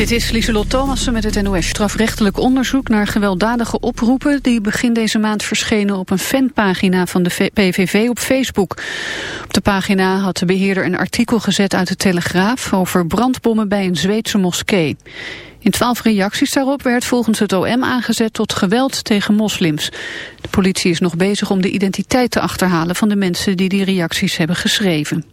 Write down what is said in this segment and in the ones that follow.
Dit is Lieselot Thomassen met het NOS. Strafrechtelijk onderzoek naar gewelddadige oproepen... die begin deze maand verschenen op een fanpagina van de PVV op Facebook. Op de pagina had de beheerder een artikel gezet uit de Telegraaf... over brandbommen bij een Zweedse moskee. In twaalf reacties daarop werd volgens het OM aangezet tot geweld tegen moslims. De politie is nog bezig om de identiteit te achterhalen... van de mensen die die reacties hebben geschreven.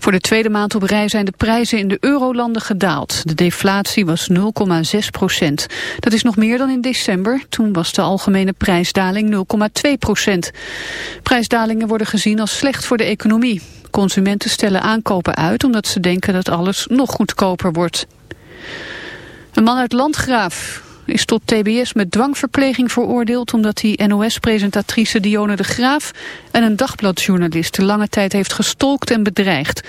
Voor de tweede maand op rij zijn de prijzen in de eurolanden gedaald. De deflatie was 0,6 procent. Dat is nog meer dan in december. Toen was de algemene prijsdaling 0,2 procent. Prijsdalingen worden gezien als slecht voor de economie. Consumenten stellen aankopen uit omdat ze denken dat alles nog goedkoper wordt. Een man uit Landgraaf is tot tbs met dwangverpleging veroordeeld... omdat hij NOS-presentatrice Dione de Graaf en een dagbladjournalist... de lange tijd heeft gestolkt en bedreigd.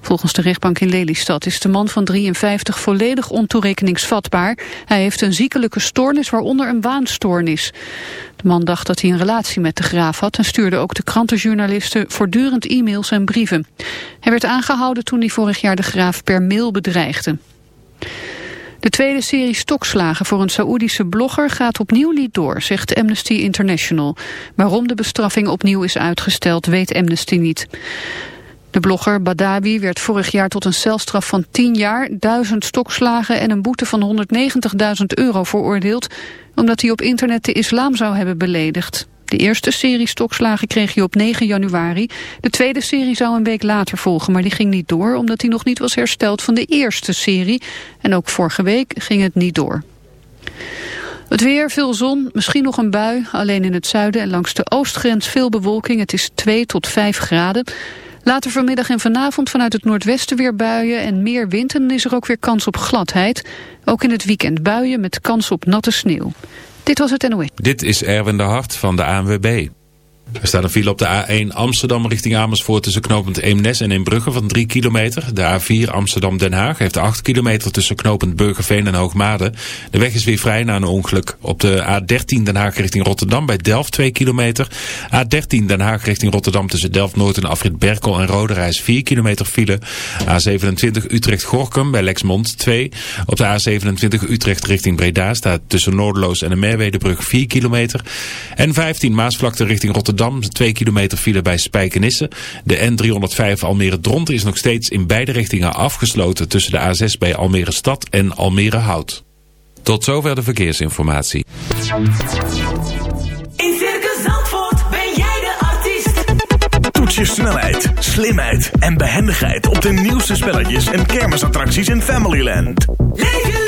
Volgens de rechtbank in Lelystad is de man van 53 volledig ontoerekeningsvatbaar. Hij heeft een ziekelijke stoornis, waaronder een waanstoornis. De man dacht dat hij een relatie met de Graaf had... en stuurde ook de krantenjournalisten voortdurend e-mails en brieven. Hij werd aangehouden toen hij vorig jaar de Graaf per mail bedreigde. De tweede serie stokslagen voor een Saoedische blogger gaat opnieuw niet door, zegt Amnesty International. Waarom de bestraffing opnieuw is uitgesteld, weet Amnesty niet. De blogger Badawi werd vorig jaar tot een celstraf van 10 jaar, 1000 stokslagen en een boete van 190.000 euro veroordeeld, omdat hij op internet de islam zou hebben beledigd. De eerste serie stokslagen kreeg hij op 9 januari. De tweede serie zou een week later volgen, maar die ging niet door... omdat hij nog niet was hersteld van de eerste serie. En ook vorige week ging het niet door. Het weer, veel zon, misschien nog een bui. Alleen in het zuiden en langs de oostgrens veel bewolking. Het is 2 tot 5 graden. Later vanmiddag en vanavond vanuit het noordwesten weer buien en meer wind. En dan is er ook weer kans op gladheid. Ook in het weekend buien met kans op natte sneeuw. Dit was het NOE. Dit is Erwin de Hart van de ANWB. Er staat een file op de A1 Amsterdam richting Amersfoort tussen knooppunt Eemnes en Inbrugge van 3 kilometer. De A4 Amsterdam-Den Haag heeft 8 kilometer tussen knooppunt Burgerveen en Hoogmade. De weg is weer vrij na een ongeluk. Op de A13 Den Haag richting Rotterdam bij Delft 2 kilometer. A13 Den Haag richting Rotterdam tussen Delft-Noord en Afrit Berkel en Roderijs 4 kilometer file. A27 Utrecht-Gorkum bij Lexmond 2. Op de A27 Utrecht richting Breda staat tussen Noordeloos en de Merwedebrug 4 kilometer. En 15 Maasvlakte richting Rotterdam Rotterdam, 2 kilometer file bij Spijkenisse. De N305 Almere Dront is nog steeds in beide richtingen afgesloten tussen de A6 bij Almere Stad en Almere Hout. Tot zover de verkeersinformatie. In Circus Zandvoort ben jij de artiest. Toets je snelheid, slimheid en behendigheid op de nieuwste spelletjes en kermisattracties in Familyland. Leef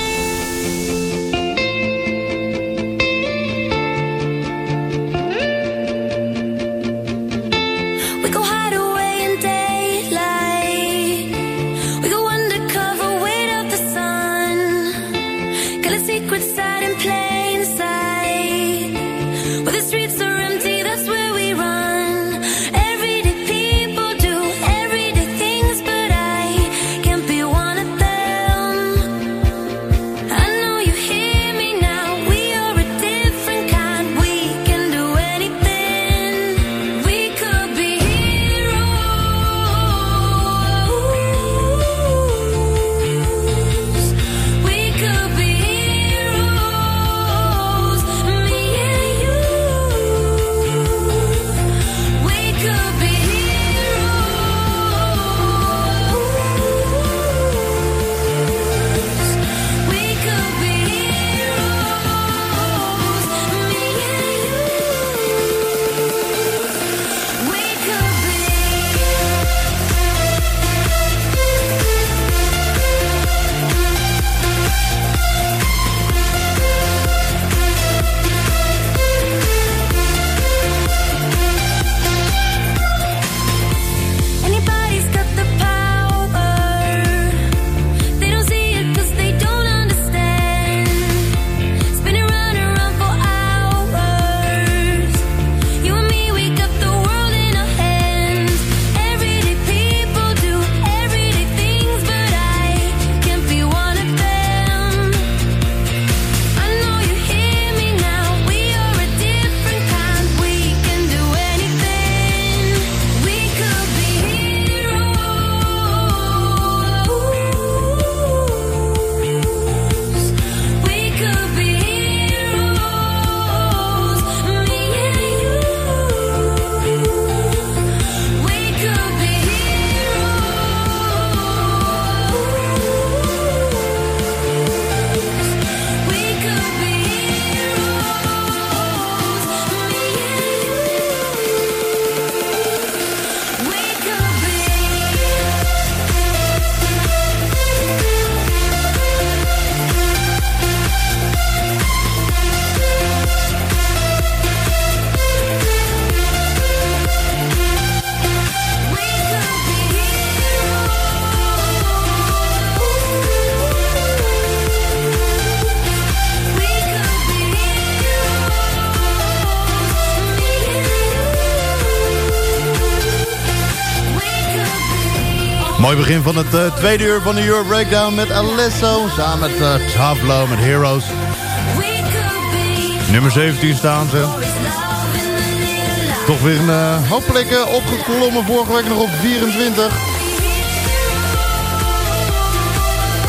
Begin van het eh, tweede uur van de Euro Breakdown met Alesso. Samen met uh, met Heroes. Nummer 17 staan ze. Toch weer een uh, hoop plekken opgeklommen. Vorige week nog op 24.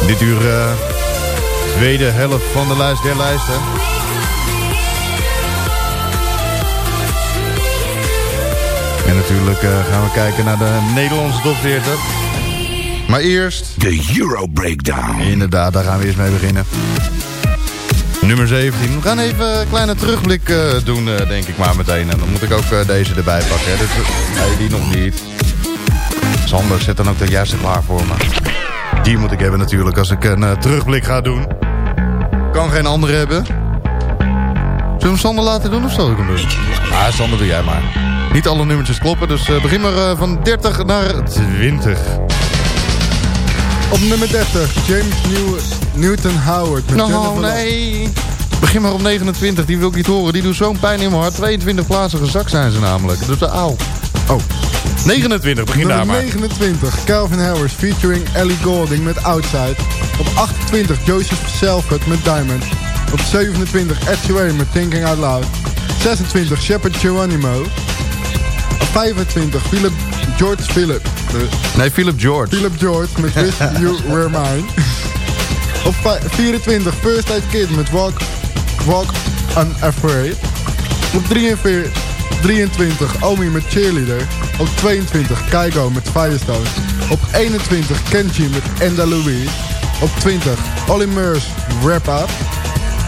Dit uur tweede helft van de lijst der lijsten. En natuurlijk gaan we kijken naar de Nederlandse top 40. Maar eerst... De Euro Breakdown. Inderdaad, daar gaan we eerst mee beginnen. Nummer 17. We gaan even een kleine terugblik uh, doen, uh, denk ik maar meteen. En dan moet ik ook uh, deze erbij pakken. Hè. Dus, nee, die nog niet. Sander, zet dan ook de juiste klaar voor me. Die moet ik hebben natuurlijk als ik een terugblik ga doen. Kan geen andere hebben. Zullen we hem Sander laten doen of zal ik hem doen? Ah, Sander, doe jij maar. Niet alle nummertjes kloppen, dus begin maar van 30 naar 20. Op nummer 30, James New Newton Howard. Met no, nee. Begin maar op 29, die wil ik niet horen. Die doet zo'n pijn in mijn hart. 22 plaatsen gezakt zijn ze namelijk. Dus de aal. Oh. 29, begin daar maar. 29, Calvin Harris featuring Ellie Goulding met Outside. Op 28, Joseph Selford met Diamond. Op 27, Ed Sheeran met Thinking Out Loud. 26, Shepard Geronimo. Op 25, Philip George Philip. Nee, Philip George. Philip George met Wish You Were Mine. Op 24 First Aid Kid met Walk, Walk Unafraid. Op 43, 23 Omi met Cheerleader. Op 22 Kaigo met Firestone. Op 21 Kenji met Enda Louis. Op 20 Olly Murs Wrap Up.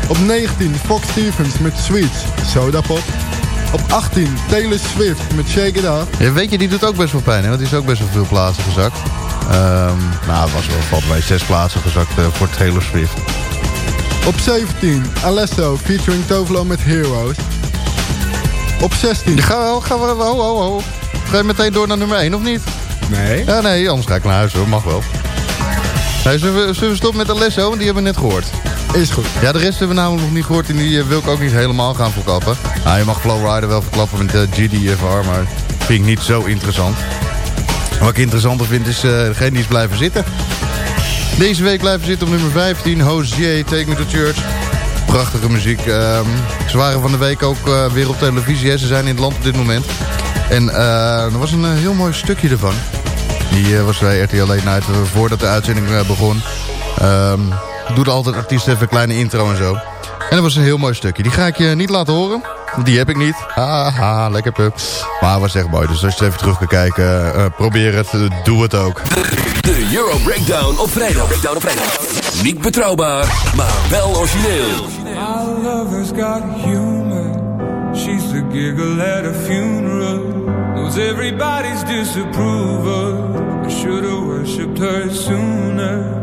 Op 19 Fox Stevens met Sweets Soda Pop. Op 18 Taylor Swift met Shake It Off. Ja, weet je, die doet ook best wel pijn, hè? want die is ook best wel veel plaatsen gezakt. Um, nou, het was wel valt bij zes plaatsen gezakt uh, voor Taylor Swift. Op 17 Alesso featuring Tovlo met Heroes. Op 16... Ga, ga, ho, ho, ho. Ga je meteen door naar nummer 1 of niet? Nee. Ja, nee, anders ga ik naar huis hoor, mag wel. Nee, zullen, we, zullen we stoppen met Alesso, want die hebben we net gehoord. Is goed. Ja, de rest hebben we namelijk nog niet gehoord en die wil ik ook niet helemaal gaan verklappen. Nou, je mag Flowrider wel verklappen met de GDFR, maar vind ik niet zo interessant. Wat ik interessanter vind is uh, degene die is blijven zitten. Deze week blijven zitten op nummer 15, Hosier, Take Me To Church. Prachtige muziek. Um, ze waren van de week ook uh, weer op televisie. Ze zijn in het land op dit moment. En uh, er was een heel mooi stukje ervan. Die was bij RTL Late Night voordat de uitzending begon. Um, doet altijd artiesten even een kleine intro en zo. En dat was een heel mooi stukje. Die ga ik je niet laten horen. Die heb ik niet. Haha, lekker pup. Maar was echt mooi. Dus als je even terug kan kijken, uh, probeer het. Uh, doe het ook. De Euro Breakdown op vrijdag. Breakdown op vrijdag. Niet betrouwbaar, maar wel origineel. My lover's got humor. She's the giggle at a funeral. Knows everybody's disapproval. I should have worshipped her sooner.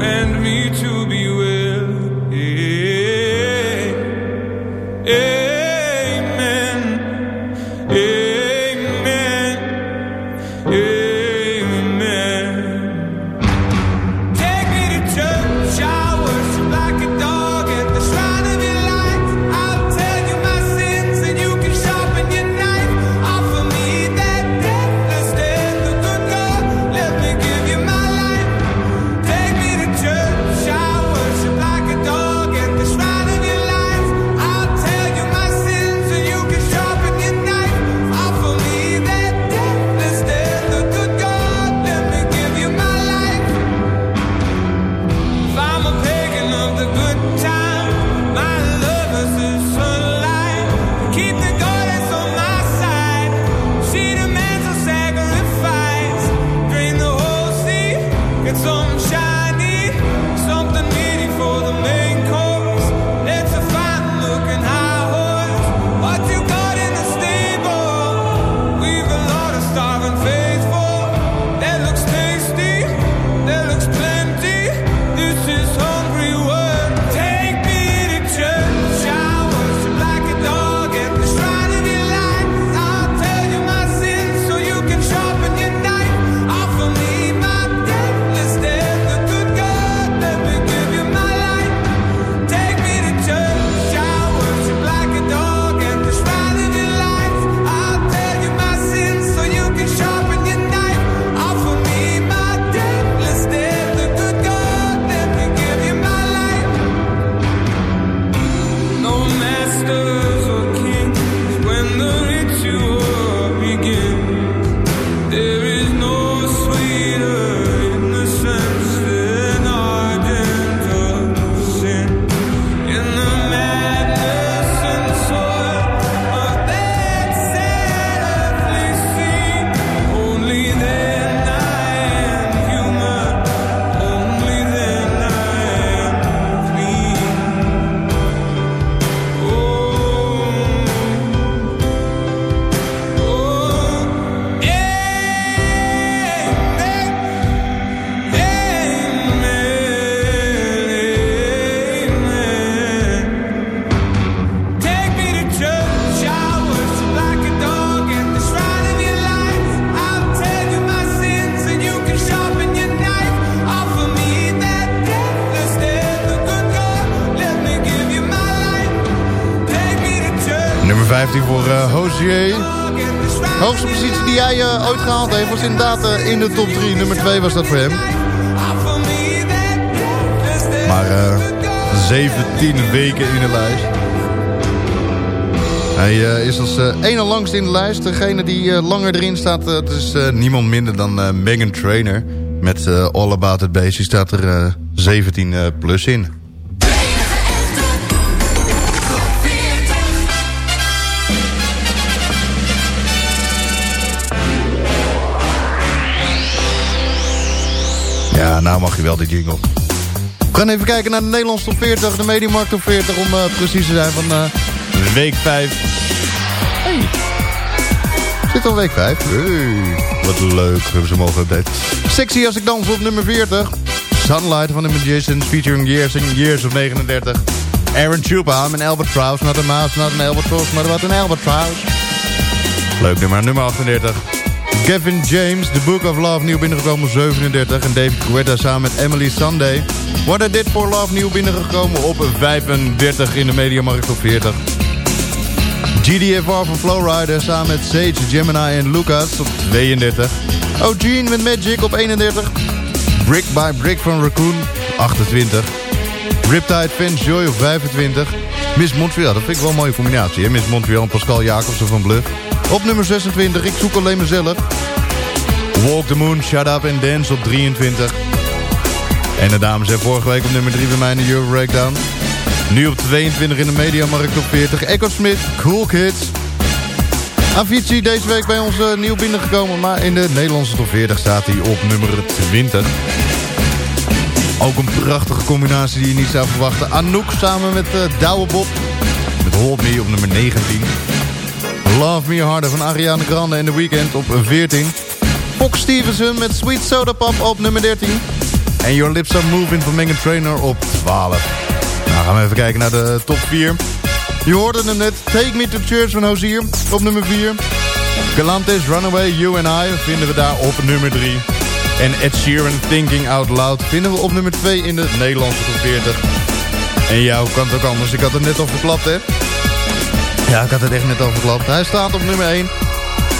Command me to be well. Yeah. Amen. Ooit gehaald heeft was inderdaad uh, in de top 3. Nummer 2 was dat voor hem. Maar 17 weken in de lijst. Hij is als ene langst in de lijst. Degene die langer erin staat, dat is niemand minder dan Megan Trainer. Met All About It Bass. Die staat er 17 plus in. Ja, nou mag je wel, de jingle. We gaan even kijken naar de Nederlandse top 40, de Mediamarkt top 40... om uh, precies te zijn van uh, week 5. Hey. Zit al week 5? Hey. Wat leuk, hebben ze mogen updaten. Sexy als ik dans op nummer 40. Sunlight van de Magicians featuring Years and Years of 39. Aaron Chupa met Albatross, not a mouse, not an albatross, maar wat een albatross. Leuk nummer, nummer 38. Kevin James, The Book of Love, nieuw binnengekomen op 37. En David Guetta samen met Emily Sunday. What I Did For Love, nieuw binnengekomen op 35 in de Mediamarkt op 40. GDFR van Flowrider samen met Sage, Gemini en Lucas op 32. O'Gene met Magic op 31. Brick by Brick van Raccoon 28. Riptide Fans Joy op 25. Miss Montreal, dat vind ik wel een mooie combinatie. Hè? Miss Montreal en Pascal Jacobsen van Bluff. Op nummer 26, ik zoek alleen mezelf. Walk the Moon, Shut Up and Dance op 23. En de dames zijn vorige week op nummer 3 bij mij in de Euro Breakdown. Nu op 22 in de Mediamarkt op 40. Echo Smith, Cool Kids. Avicii deze week bij ons uh, nieuw binnengekomen. Maar in de Nederlandse top 40 staat hij op nummer 20. Ook een prachtige combinatie die je niet zou verwachten. Anouk samen met uh, Douwe Bob. Met Hold Me op nummer 19. Love Me Harder van Ariana Grande in The Weekend op 14. Fox Stevenson met Sweet Soda Pop op nummer 13. En Your Lips Are Moving van Megan Trainer op 12. Nou gaan we even kijken naar de top 4. Je hoorde hem net. Take Me To Church van Hozier op nummer 4. Galantis, Runaway, You and I vinden we daar op nummer 3. En Ed Sheeran, Thinking Out Loud vinden we op nummer 2 in de Nederlandse top 40. En jou kan het ook anders. Ik had het net al verklapt, hè. Ja, ik had het echt net al. Hij staat op nummer 1.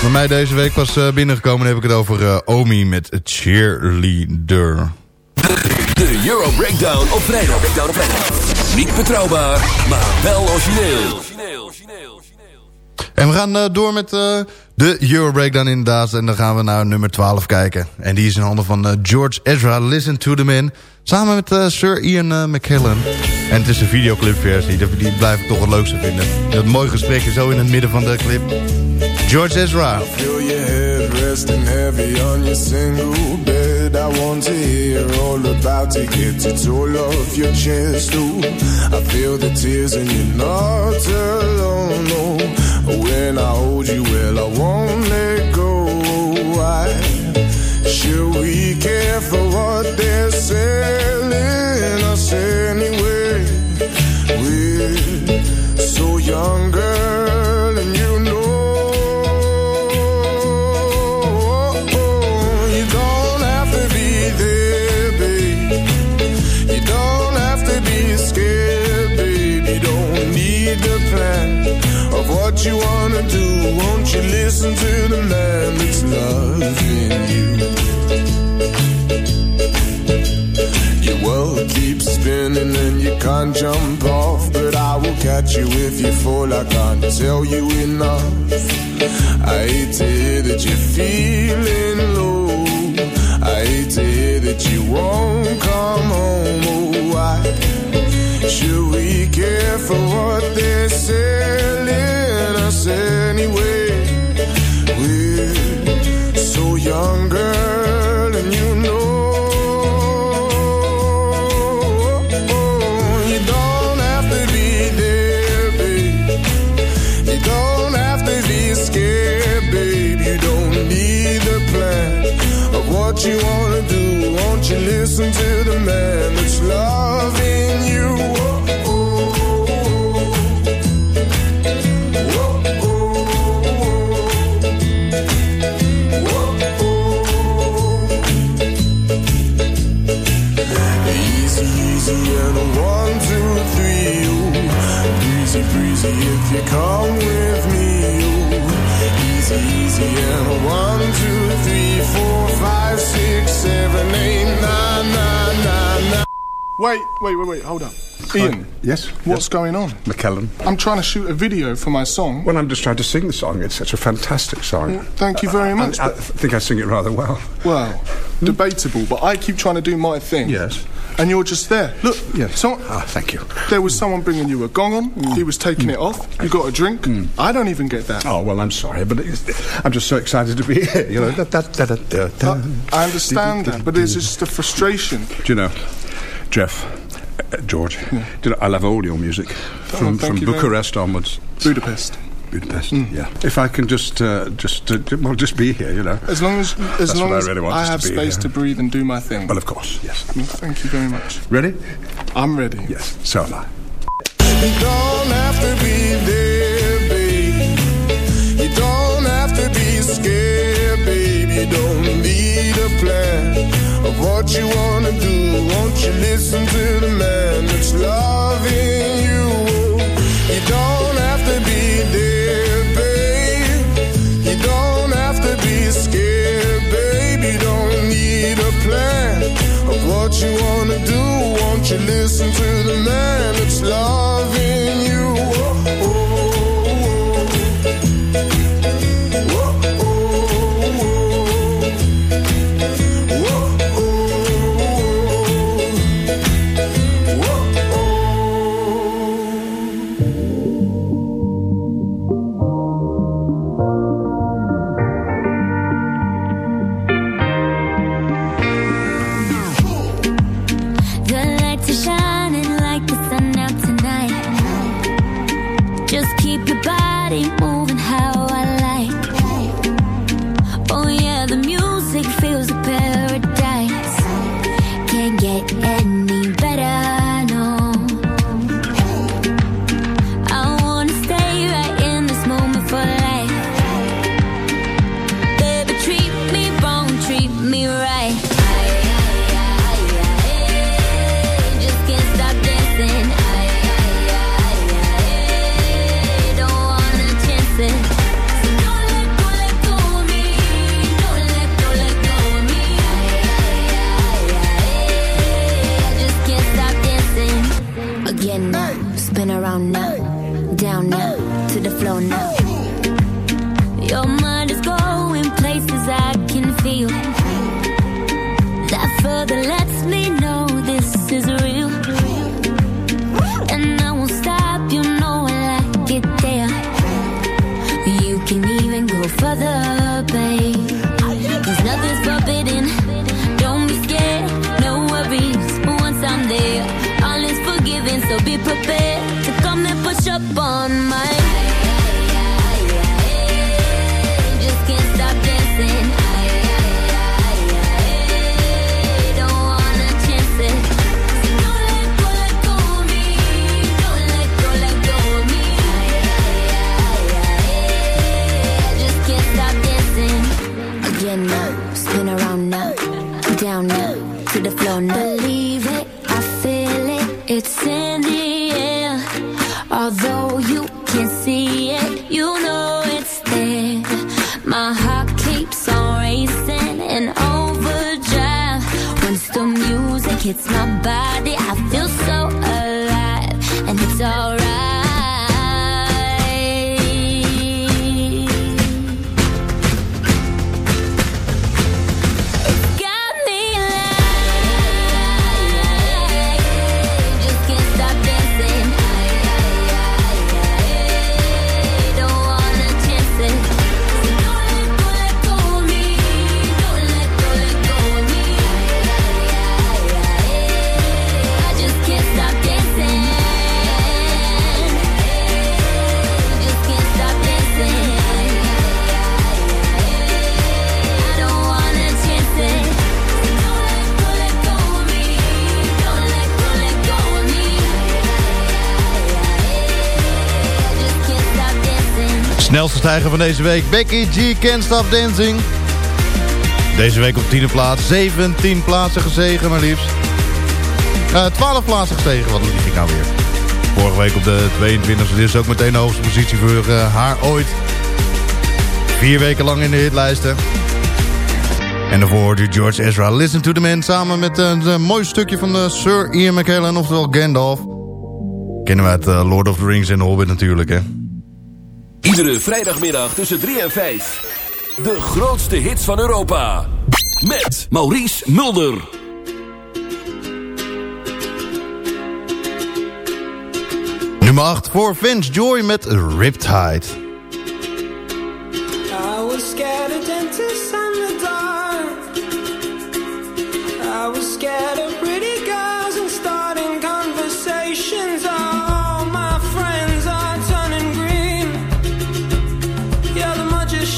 Bij mij deze week was uh, binnengekomen heb ik het over uh, Omi met Cheerleader. De Euro. Breakdown op vrijdag. Niet betrouwbaar, maar wel origineel. En we gaan uh, door met de Euro Breakdown inderdaad. En dan gaan we naar nummer 12 kijken. En die is in handen van George Ezra, Listen to the Man. Samen met Sir Ian McKellen. En het is een videoclipversie. Die blijf ik toch het leukste vinden. Dat mooi gesprekje zo in het midden van de clip. George Ezra. Feel your head resting heavy on your single bed. I want to hear all about to get it all off your chest. Ooh, I feel the tears and you're not alone. No, when I hold you, well, to the man that's loving you? Your world keeps spinning and you can't jump off. But I will catch you if you fall. I can't tell you enough. I hate to hear that you're feeling low. I hate to hear that you won't come home. Oh, why should we care for what they're selling us anyway? Young, girl, and you know. You don't have to be there, babe. You don't have to be scared, babe. You don't need a plan of what you wanna do. Won't you listen to the If you come with me, oh, you, it's easy and. Wait, wait, wait, wait, hold up. Ian, Yes? what's going on? McKellen. I'm trying to shoot a video for my song. Well, I'm just trying to sing the song. It's such a fantastic song. Well, thank you very much, I, I but- think I sing it rather well. Well, debatable, but I keep trying to do my thing. Yes. And you're just there. Look, Yes. so, Ah, thank you. there was someone bringing you a gong on. Mm. He was taking mm. it off. You got a drink. Mm. I don't even get that. Oh, well, I'm sorry, but it's, I'm just so excited to be here. You know, da, da, da. I, I understand that, but it's just a frustration. Do you know, Jeff, uh, George, do you know, I love all your music. From, thank from you very Bucharest onwards. Budapest. Budapest, yeah. If I can just, uh, just, uh, well, just be here, you know. As long as, as That's long as I really want us to have be space here. to breathe and do my thing. Well, of course, yes. Well, Thank you very much. Ready? I'm ready. Yes, so am I. You don't have to be there, babe. You don't have to be scared, babe. You don't need a plan of what you wanna do. Won't you listen to the man that's loving you? You don't have to be there, babe. You don't have to be scared, babe. You don't need a plan of what you wanna do. Won't you listen to the man that's loving stijger van deze week, Becky G, Can't Stop Dancing. Deze week op 10e plaats, 17 plaatsen gezegen maar liefst. Eh 12 plaatsen gestegen, wat liep ik nou weer. Vorige week op de 22e, dit is ook meteen de hoogste positie voor eh, haar ooit. Vier weken lang in de hitlijsten. En daarvoor hoorde George Ezra Listen to the Man... samen met een, een mooi stukje van de Sir Ian McKellen, oftewel Gandalf. Kennen we uit eh, Lord of the Rings en The Hobbit natuurlijk, hè. Iedere vrijdagmiddag tussen 3 en 5. De grootste hits van Europa. Met Maurice Mulder. Nummer 8 voor Vince Joy met Riptide.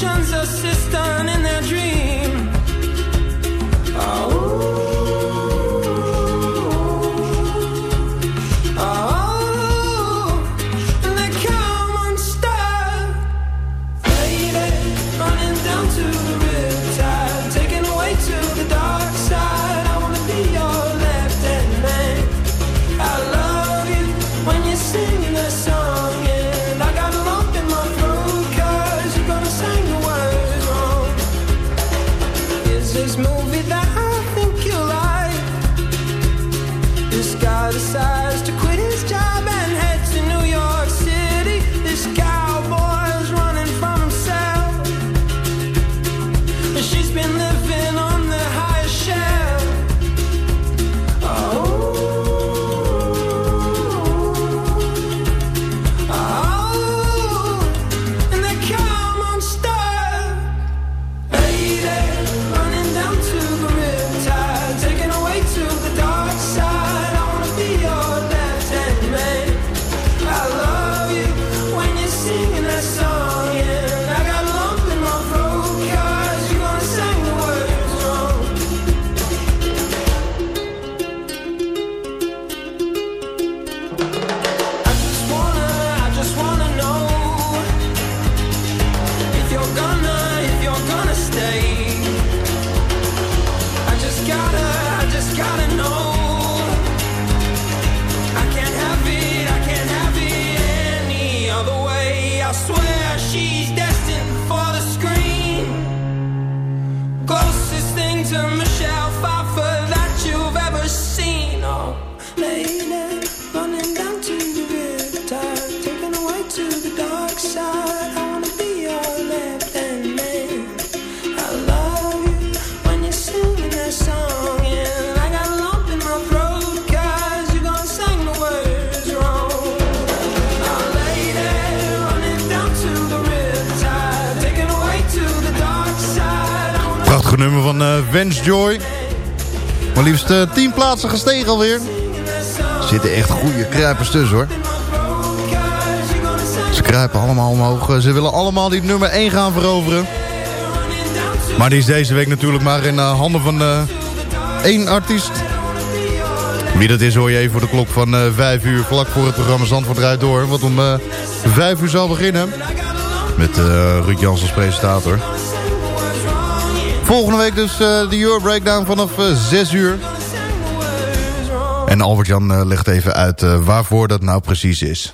The magician's nummer van Vance Joy. Maar liefst 10 plaatsen gestegen alweer. Zitten echt goede kruipers tussen hoor. Ze kruipen allemaal omhoog. Ze willen allemaal die nummer 1 gaan veroveren. Maar die is deze week natuurlijk maar in eh, handen van eh, één artiest. Wie dat is hoor je even voor de klok van eh 5 uur. Vlak voor het programma Zandvoort draait door. Wat om eh 5 uur zal beginnen. Met Ruud Jans als presentator. Volgende week dus de Euro Breakdown vanaf eh 6 uur. En Albert-Jan eh, legt even uit eh, waarvoor dat nou precies is.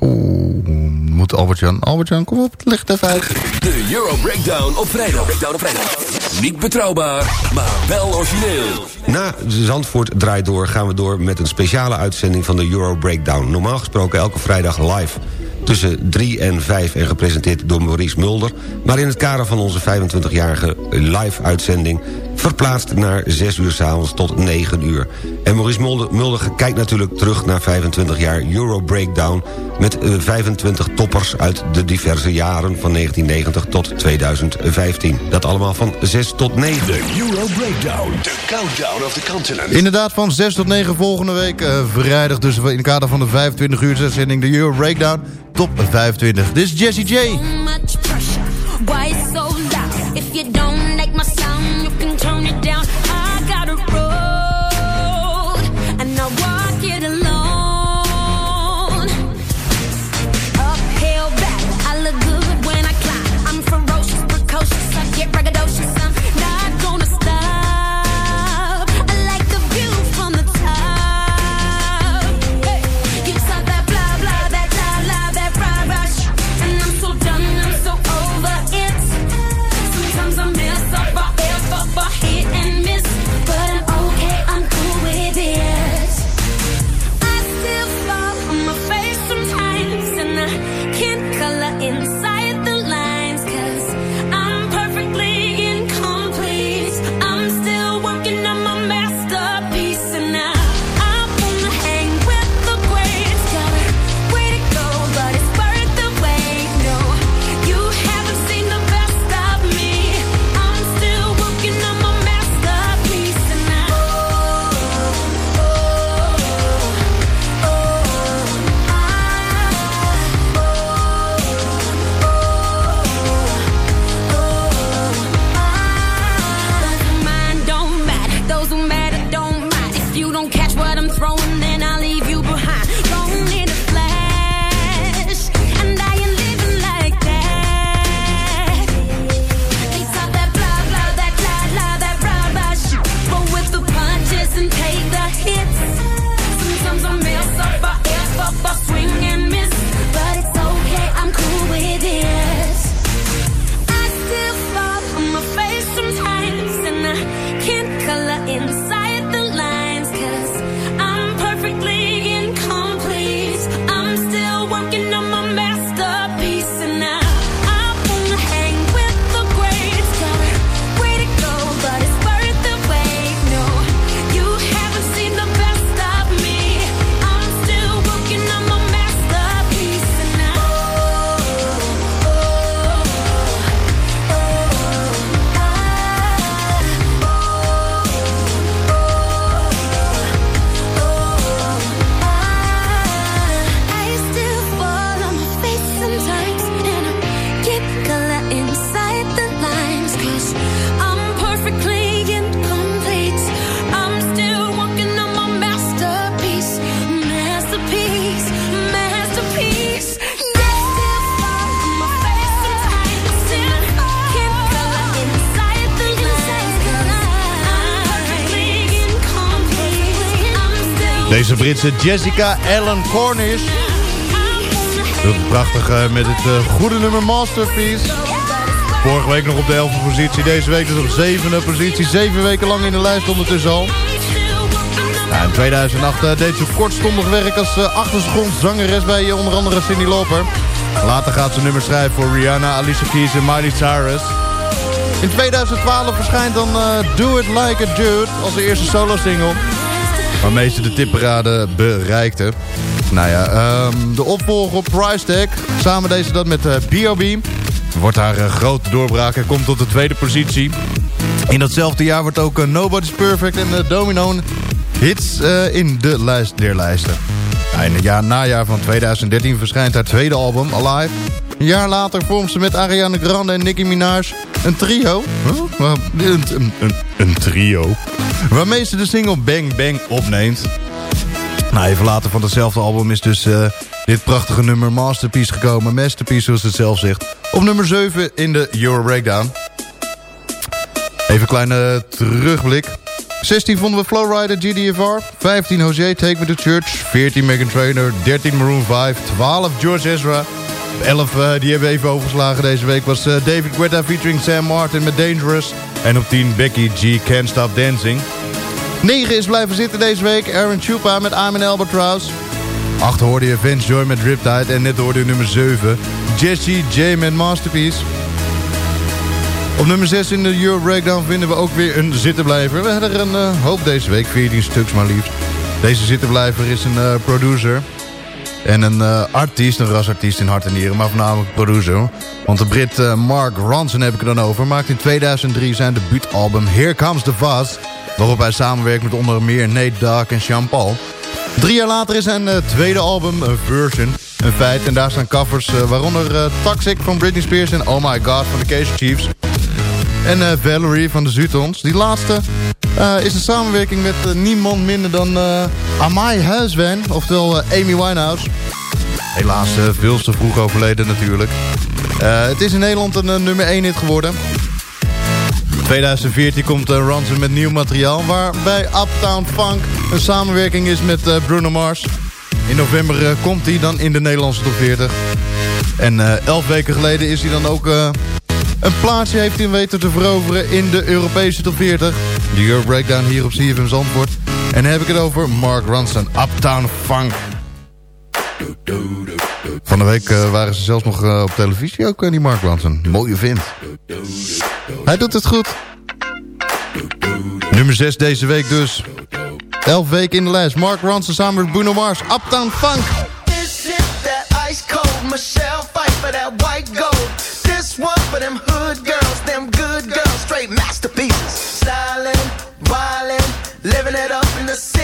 Oeh, moet Albert-Jan... Albert-Jan, kom op, leg het even uit. De Euro Breakdown op vrijdag. Breakdown op vrijdag. Niet betrouwbaar, maar wel origineel. Na Zandvoort draait door gaan we door met een speciale uitzending van de Euro Breakdown. Normaal gesproken elke vrijdag live tussen 3 en 5 en gepresenteerd door Maurice Mulder. Maar in het kader van onze 25-jarige live-uitzending... verplaatst naar 6 uur s'avonds tot 9 uur. En Maurice Mulder, Mulder kijkt natuurlijk terug naar 25 jaar Euro Breakdown... met eh, 25 toppers uit de diverse jaren van 1990 tot 2015. Dat allemaal van 6 tot 9. De Euro Breakdown, de countdown of the continent. Inderdaad, van 6 tot 9 volgende week. eh, vrijdag dus in het kader van de 25 uur uitzending de Euro Breakdown. Top 25. Dit is Jessie J. so loud? If you don't like my sound, you can turn it down. Britse Jessica Ellen Cornish. Prachtig eh, met het eh, goede nummer Masterpiece. Vorige week nog op de 11e positie. Deze week dus op 7e positie. Zeven weken lang in de lijst ondertussen al. In 2008 eh, deed ze kortstondig werk als achtergrondzangeres bij onder andere Cindy Lauper. Later gaat ze nummers schrijven voor Rihanna, Alicia Keys en Miley Cyrus. In 2012 verschijnt dan Do It Like a Dude als de eerste solo-single. Waarmee ze de tipparade bereikte. Nou ja, um, de opvolger op Price Tag. Samen deze dat met B.O.B. Wordt haar grote doorbraak en komt tot de tweede positie. In datzelfde jaar wordt ook Nobody's Perfect en Domino hits in de lijst der lijsten. in jaar, najaar van 2013 verschijnt haar tweede album, Alive. Een jaar later vormt ze met Ariana Grande en Nicki Minaj een trio. Een, een, trio. Waarmee ze de single Bang Bang opneemt. Nou, even later van hetzelfde album is dus uh, dit prachtige nummer Masterpiece gekomen. Masterpiece, zoals het zelf zegt. Op nummer 7 in de Euro Breakdown. Even een kleine terugblik. 16 vonden we Flowrider GDFR. 15 Jose Take Me To Church. 14 Megan Trainer. 13 Maroon 5. 12 George Ezra. 11 uh, die hebben we even overgeslagen deze week was uh, David Guetta featuring Sam Martin met Dangerous. En op 10 Becky G Can't Stop Dancing. 9 is blijven zitten deze week. Aaron Chupa met I'm an Albatross. 8 hoorde je Vince Joy met Riptide. En net hoorde je nummer 7. Jessie J met Masterpiece. Op nummer 6 in de Euro Breakdown vinden we ook weer een zittenblijver. We hebben er een uh, hoop deze week, 14 stuks maar liefst. Deze zittenblijver is een producer. En een uh, artiest, een rasartiest in hart en nieren, maar voornamelijk producer. Want de Brit Mark Ronson heb ik er dan over. Maakte in 2003 zijn debuutalbum Here Comes the Fuzz. Waarop hij samenwerkt met onder meer Nate Dogg en Sean Paul. Drie jaar later is zijn tweede album, Version, een feit. En daar staan covers, waaronder Toxic van Britney Spears en Oh My God van de Case Chiefs. En Valerie van de Zutons. Die laatste is een samenwerking met uh, niemand minder dan Amai Huiswen. Oftewel Amy Winehouse. Helaas veel te vroeg overleden natuurlijk. het is in Nederland een nummer 1 hit geworden. 2014 komt Ransom met nieuw materiaal. Waarbij Uptown Funk een samenwerking is met Bruno Mars. In november komt hij dan in de Nederlandse top 40. En elf weken geleden is hij dan ook een plaatsje heeft hij weten te veroveren in de Europese top 40. De Euro Breakdown hier op CFM Zandvoort. En dan heb ik het over Mark Ronson, Uptown Funk. Van de week uh, waren ze zelfs nog uh, op televisie ook, uh, die Mark Ronson. Mooie vent. Hij doet het goed. Nummer 6 deze week dus. 11 weken in de lijst. Mark Ronson samen met Bruno Mars. Uptown Funk. This is that ice cold Michelle fight for that white gold. This one for them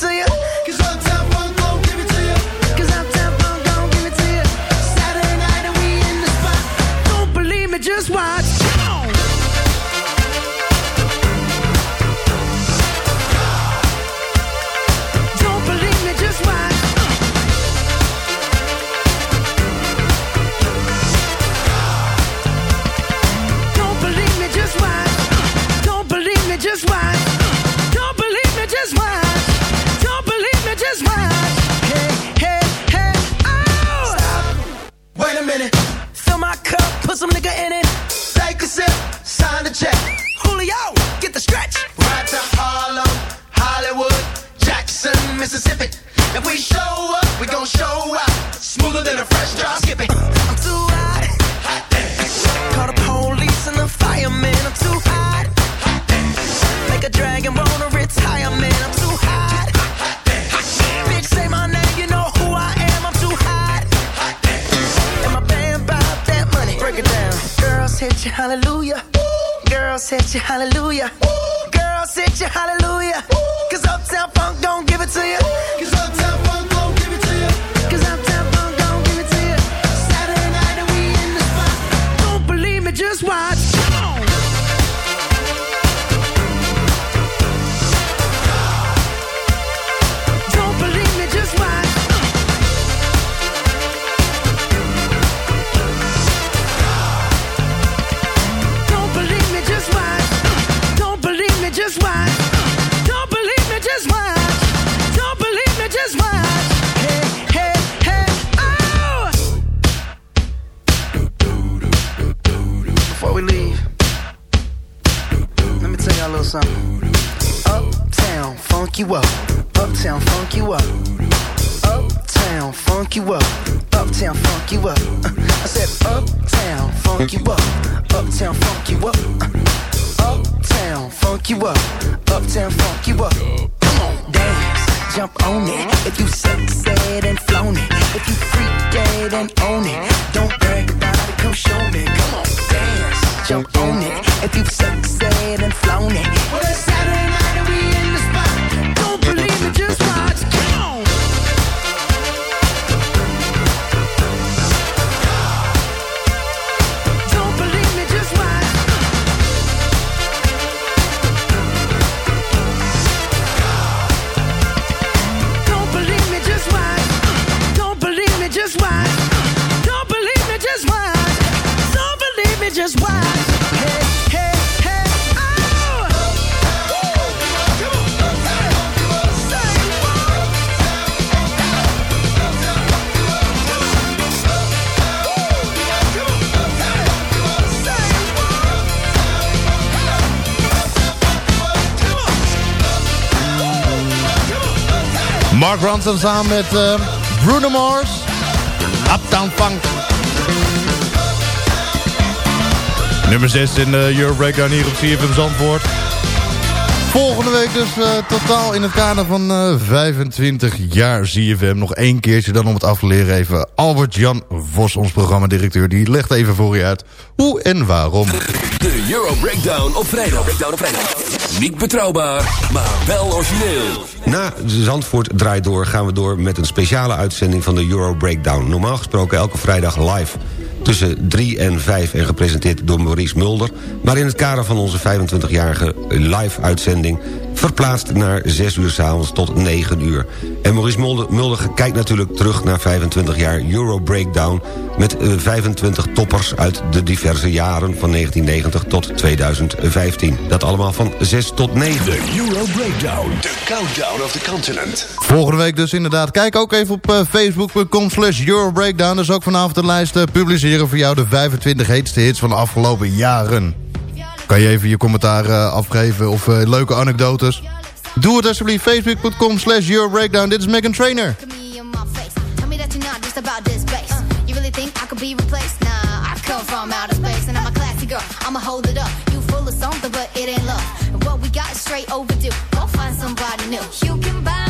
To you. Some nigga in it. Take a sip, sign the check. Julio, get the stretch. Right to Harlem, Hollywood, Jackson, Mississippi. If we show up, we gon' show out. Smoother than a fresh drop. Skip it. I'm too hit you, hallelujah. girl. hit you, hallelujah. Cause Uptown Funk don't give it to you. Mark Ronson samen met eh, Bruno Mars. Uptown Funk. Nummer 6 in de Euro Breakdown hier op CFM Zandvoort. Volgende week dus eh, totaal in het kader van eh, 25 jaar CFM. Nog één keertje dan om het af te leren even. Albert-Jan Vos, ons programmadirecteur, die legt even voor je uit hoe en waarom. De Euro Breakdown op vrijdag. Breakdown op vrijdag. Niet betrouwbaar, maar wel origineel. Na Zandvoort draait door gaan we door met een speciale uitzending van de Euro Breakdown. Normaal gesproken elke vrijdag live tussen 3 en 5 en gepresenteerd door Maurice Mulder. Maar in het kader van onze 25-jarige live-uitzending... verplaatst naar 6 uur s'avonds tot 9 uur. En Maurice Mulder, Mulder kijkt natuurlijk terug naar 25 jaar Euro Breakdown... met eh, 25 toppers uit de diverse jaren van 1990 tot 2015. Dat allemaal van 6 tot 9. De Euro Breakdown. De countdown of the continent. Volgende week dus inderdaad. Kijk ook even op eh, facebook.com slash Eurobreakdown. Dus ook vanavond de lijst eh, publiceren voor jou de 25 heetste hits van de afgelopen jaren. Kan je even je commentaar eh, afgeven of eh, leuke anekdotes? Doe het alsjeblieft. Facebook.com slash Eurobreakdown. Dit is Megan Trainer. You full of something, but it ain't love. And what we got is straight overdue. Go find somebody new. You can buy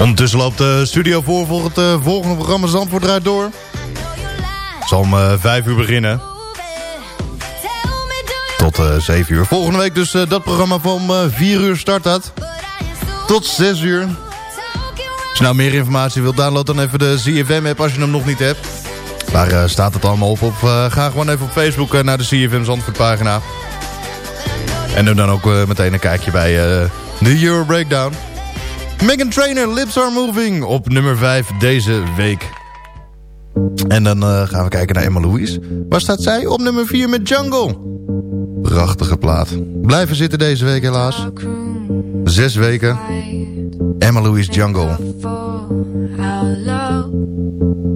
Ondertussen loopt de studio voor voor het eh, volgende programma Zandvoort draait door. Het zal om eh, 5 uur beginnen. tot eh 7 uur. Volgende week dus eh, dat programma van eh 4 uur start dat. Tot 6 uur. Als je nou meer informatie wilt, download dan even de ZFM-app als je hem nog niet hebt. Daar eh, staat het allemaal op. op eh, ga gewoon even op Facebook eh, naar de CFM Zandvoort pagina. En doe dan ook eh, meteen een kijkje bij eh, de Euro Breakdown. Megan Trainer, Lips Are Moving op nummer 5 deze week. En dan eh, gaan we kijken naar Emma Louise. Waar staat zij? Op nummer 4 met Jungle. Prachtige plaat. Blijven zitten deze week helaas. Zes weken. Emma Louise Jungle.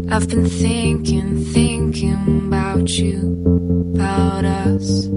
I've been thinking, thinking about you, about us.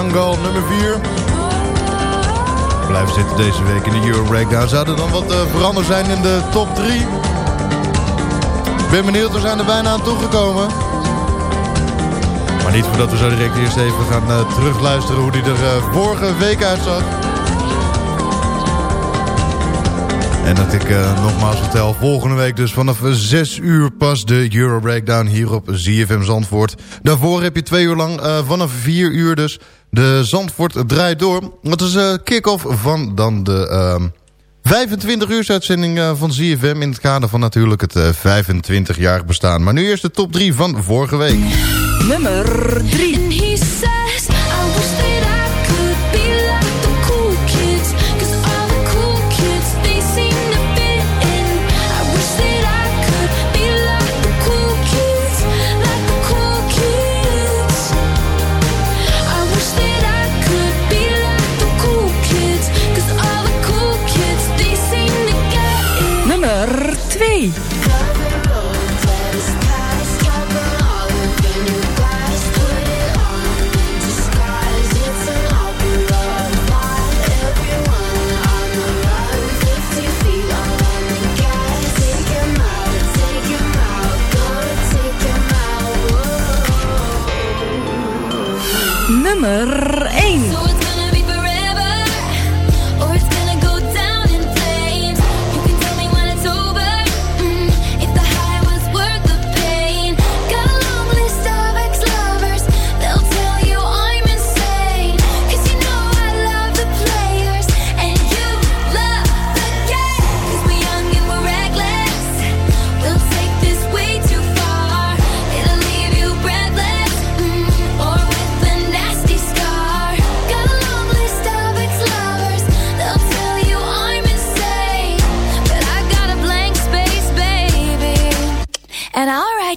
Jungle, nummer 4. Blijven zitten deze week in de Euro Breakdown. Zou er dan wat uh, veranderd zijn in de top 3? Ik ben benieuwd, we zijn er bijna aan toegekomen. Maar niet voordat we zo direct eerst even gaan uh, terugluisteren hoe die er uh, vorige week uitzag. En dat ik nogmaals vertel, volgende week dus vanaf 6 uur pas de Euro Breakdown hier op ZFM Zandvoort. Daarvoor heb je twee uur lang, vanaf 4 uur dus, de Zandvoort draait door. Dat is de uh, kick-off van dan de 25 uur uitzending uh, van ZFM in het kader van natuurlijk het 25-jarig bestaan. Maar nu eerst de top 3 van vorige week. Nummer 3.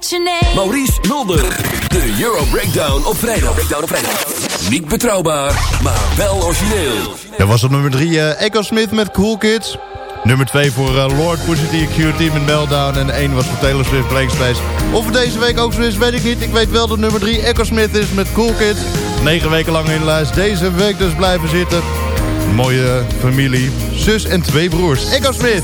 Your name. Maurice Mulder. De Euro Breakdown op vrijdag. Breakdown op vrijdag. Niet betrouwbaar, maar wel origineel. Dat was op nummer 3 Echo Smith met Cool Kids. Nummer 2 voor eh, Lord Pusha T Q-Team met Meltdown. En 1 was voor Taylor Swift Blank Space. Of het deze week ook zo is, weet ik niet. Ik weet wel dat nummer 3 Echo Smith is met Cool Kids. 9 weken lang in de lijst. Deze week dus blijven zitten. Mooie familie. Zus en twee broers. Echo Smith.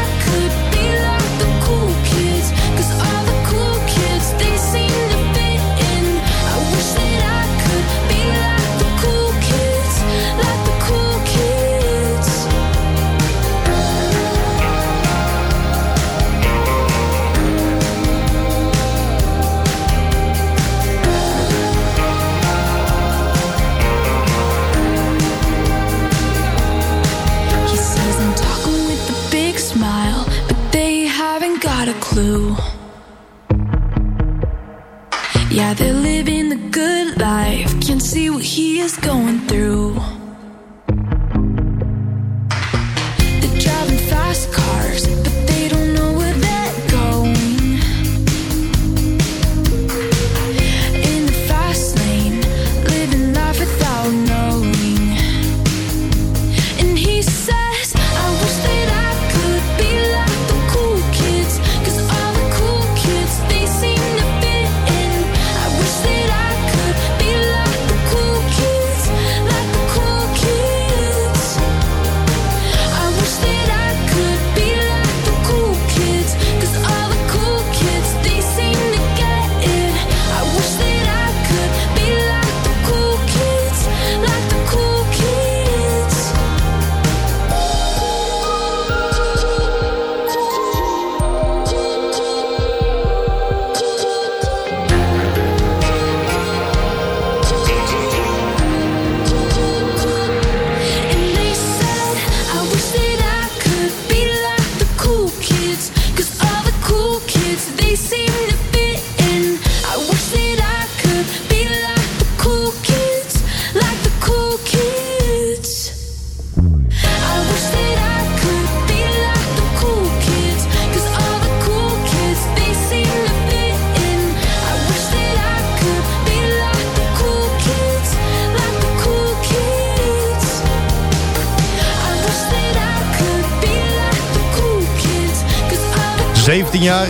Yeah, they're living the good life, can't see what he is going through.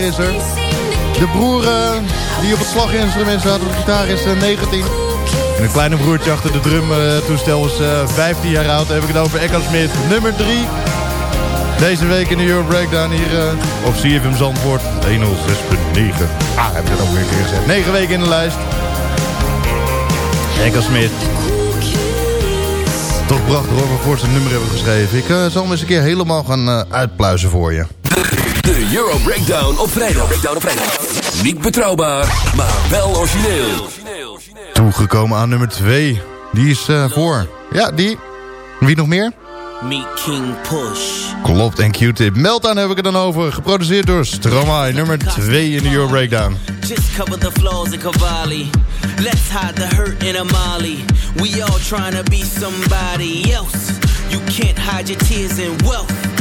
Is. De broer eh, die op het slaginstrument staat, op de gitaar is eh, 19. En een kleine broertje achter de drumtoestel is eh, 15 jaar oud. Dan heb ik het over Echo Smith, nummer 3. Deze week in de Euro Breakdown hier eh, op CFM Zandvoort 106.9. Ah, heb ik het ook weer gezegd. 9 weken in de lijst. Echo Smith. Toch prachtig hoor, waarvoor ze nummer hebben geschreven. Ik eh, zal hem eens een keer helemaal gaan eh, uitpluizen voor je. De Euro Breakdown op vrijdag. Breakdown op vrijdag. Niet betrouwbaar, maar wel origineel. Toegekomen aan nummer 2. Die is eh, voor. Ja, die. Wie nog meer? Meet King Push. Klopt, en Q-Tip. Meltdown heb ik het dan over. Geproduceerd door Stromae, nummer 2 in de Euro Breakdown. Just cover the flaws in Cavalli. Let's hide the hurt in Amali. We all trying to be somebody else. You can't hide your tears in wealth.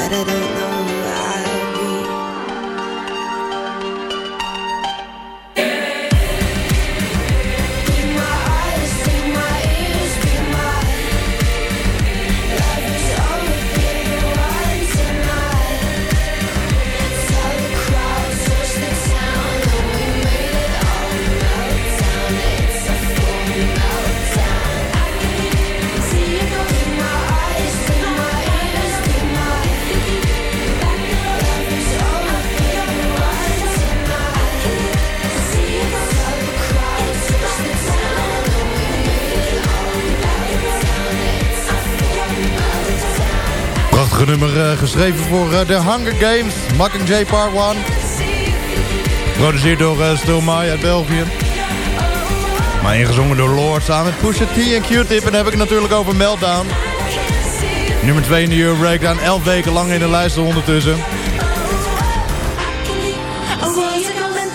But I don't know Nummer eh, geschreven voor eh, de Hunger Games. Mockingjay Part 1. Geproduceerd door uh, uit België. Maar ingezongen door Lord samen met Pusha T en Q-Tip. En dan heb ik het natuurlijk over Meltdown. Nummer 2 in de Euro Breakdown. 11 weken lang in de lijst ondertussen.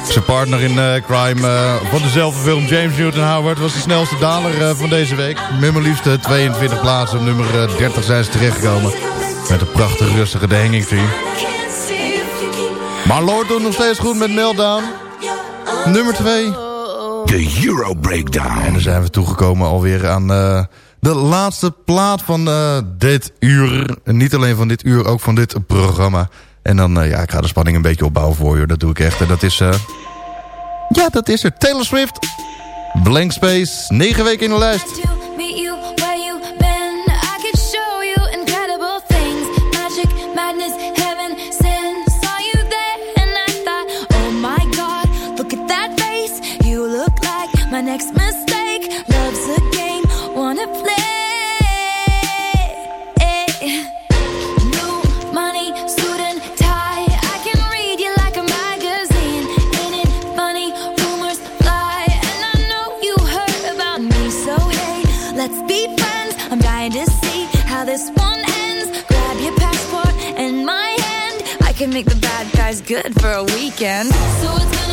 Zijn partner in crime van dezelfde film, James Newton Howard, was de snelste daler van deze week. Met maar liefst eh, 22 plaatsen. Op nummer eh, 30 zijn ze terechtgekomen. Met een prachtige rustige The Hanging Tree. Maar Lord doet nog steeds goed met Meltdown. Nummer 2. De Euro Breakdown. En dan zijn we toegekomen alweer aan eh, de laatste plaat van eh, dit uur. En niet alleen van dit uur, ook van dit programma. En dan, eh, ja, ik ga de spanning een beetje opbouwen voor je. Dat doe ik echt. En dat is, ja, dat is er. Taylor Swift. Blank Space. 9 weken in de lijst. Good for a weekend. So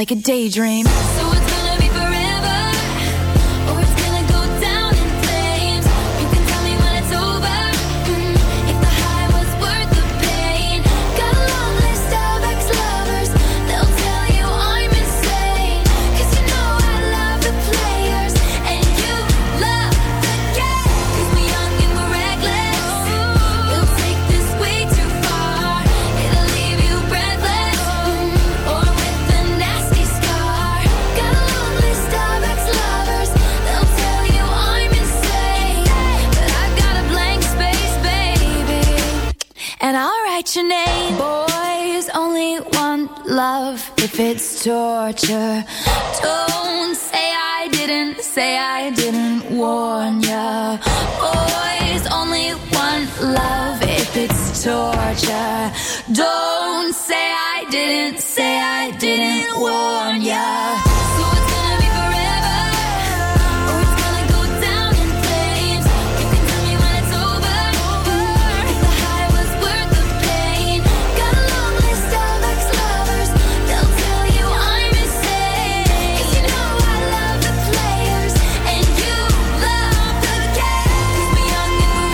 like a daydream.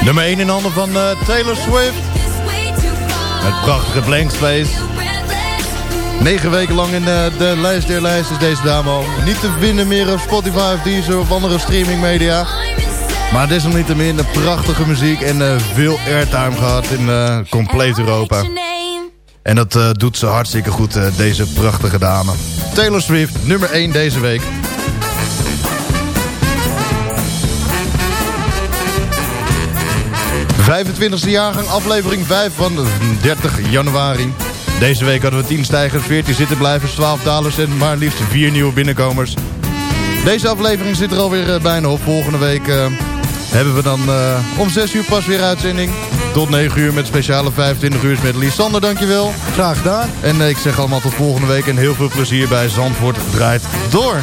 Nummer 1 in handen van eh, Taylor Swift. Het prachtige Blank Space. Negen weken lang in eh, de lijst der lijst is deze dame al. Niet te vinden meer op Spotify of Deezer of andere streamingmedia. Maar desalniettemin een prachtige muziek en eh, veel airtime gehad in eh, compleet Europa. En dat doet ze hartstikke goed, deze prachtige dame. Taylor Swift, nummer 1 deze week. 25e jaargang, aflevering 5 van 30 januari. Deze week hadden we 10 stijgers, 14 zittenblijvers, 12 dalers en maar liefst 4 nieuwe binnenkomers. Deze aflevering zit er alweer eh, bijna op. Volgende week eh, hebben we dan eh, om 6 uur pas weer uitzending. Tot 9 uur met speciale 25 uur met Lisander, dankjewel. Graag gedaan. En ik zeg allemaal tot volgende week en heel veel plezier bij Zandvoort draait door.